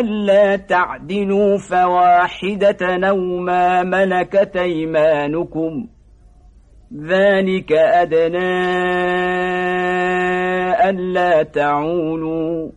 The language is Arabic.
ألا تعدلوا فواحدة أو ما ملكت ايمانكم ذلك أدنى ألا تعولوا